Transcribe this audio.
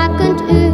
bakend uur.